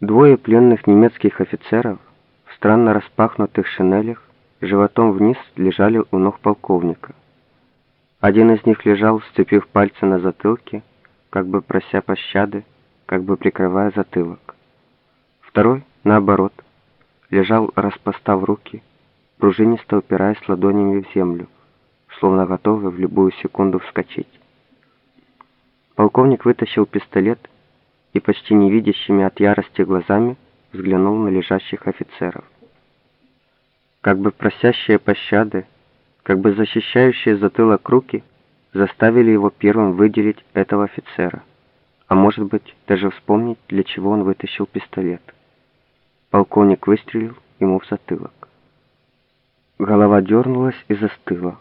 Двое пленных немецких офицеров в странно распахнутых шинелях животом вниз лежали у ног полковника. Один из них лежал, сцепив пальцы на затылке, как бы прося пощады, как бы прикрывая затылок. Второй, наоборот, лежал, распостав руки, пружинисто упираясь ладонями в землю, словно готовый в любую секунду вскочить. Полковник вытащил пистолет и почти невидящими от ярости глазами взглянул на лежащих офицеров. Как бы просящие пощады, как бы защищающие затылок руки заставили его первым выделить этого офицера, а может быть даже вспомнить, для чего он вытащил пистолет. Полковник выстрелил ему в затылок. Голова дернулась и застыла,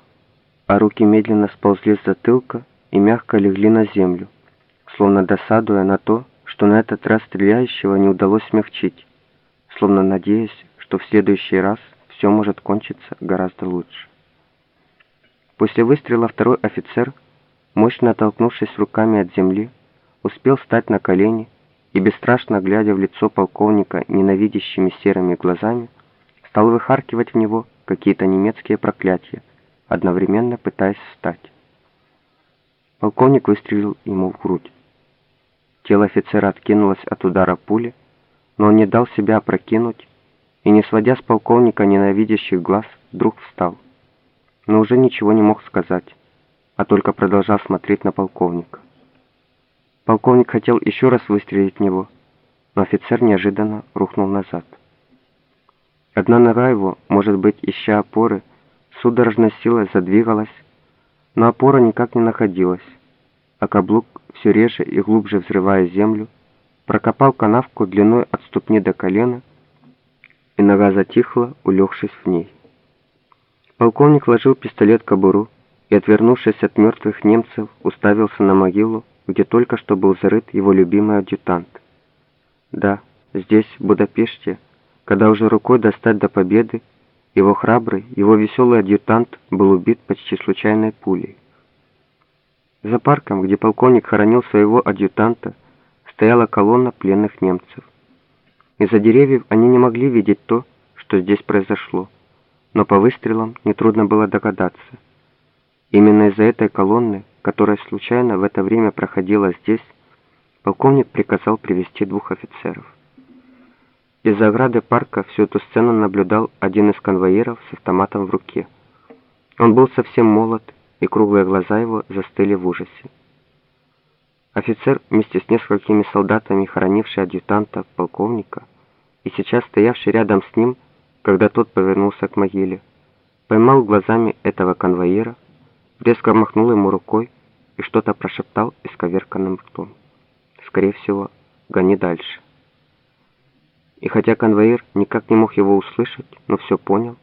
а руки медленно сползли с затылка и мягко легли на землю, словно досадуя на то, что на этот раз стреляющего не удалось смягчить, словно надеясь, что в следующий раз все может кончиться гораздо лучше. После выстрела второй офицер, мощно оттолкнувшись руками от земли, успел встать на колени и, бесстрашно глядя в лицо полковника ненавидящими серыми глазами, стал выхаркивать в него какие-то немецкие проклятия, одновременно пытаясь встать. Полковник выстрелил ему в грудь. Тело офицера откинулось от удара пули, но он не дал себя опрокинуть и, не сводя с полковника ненавидящих глаз, вдруг встал. Но уже ничего не мог сказать, а только продолжал смотреть на полковника. Полковник хотел еще раз выстрелить в него, но офицер неожиданно рухнул назад. Одна нога его, может быть, ища опоры, судорожной силой задвигалась, но опора никак не находилась, а каблук все реже и глубже взрывая землю, прокопал канавку длиной от ступни до колена, и нога затихла, улегшись в ней. Полковник вложил пистолет в кобуру и, отвернувшись от мертвых немцев, уставился на могилу, где только что был зарыт его любимый адъютант. Да, здесь, в Будапеште, когда уже рукой достать до победы, его храбрый, его веселый адъютант был убит почти случайной пулей. За парком, где полковник хоронил своего адъютанта, стояла колонна пленных немцев. Из-за деревьев они не могли видеть то, что здесь произошло, но по выстрелам нетрудно было догадаться. Именно из-за этой колонны, которая случайно в это время проходила здесь, полковник приказал привести двух офицеров. Из-за ограды парка всю эту сцену наблюдал один из конвоиров с автоматом в руке. Он был совсем молод и круглые глаза его застыли в ужасе. Офицер, вместе с несколькими солдатами, хоронивший адъютанта, полковника, и сейчас стоявший рядом с ним, когда тот повернулся к могиле, поймал глазами этого конвоира, резко махнул ему рукой и что-то прошептал исковерканным ртом. Скорее всего, гони дальше. И хотя конвоир никак не мог его услышать, но все понял,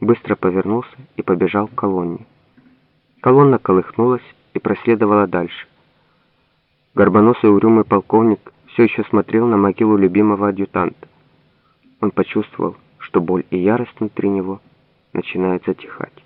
быстро повернулся и побежал к колонне. Колонна колыхнулась и проследовала дальше. Горбоносый угрюмый полковник все еще смотрел на могилу любимого адъютанта. Он почувствовал, что боль и ярость внутри него начинают затихать.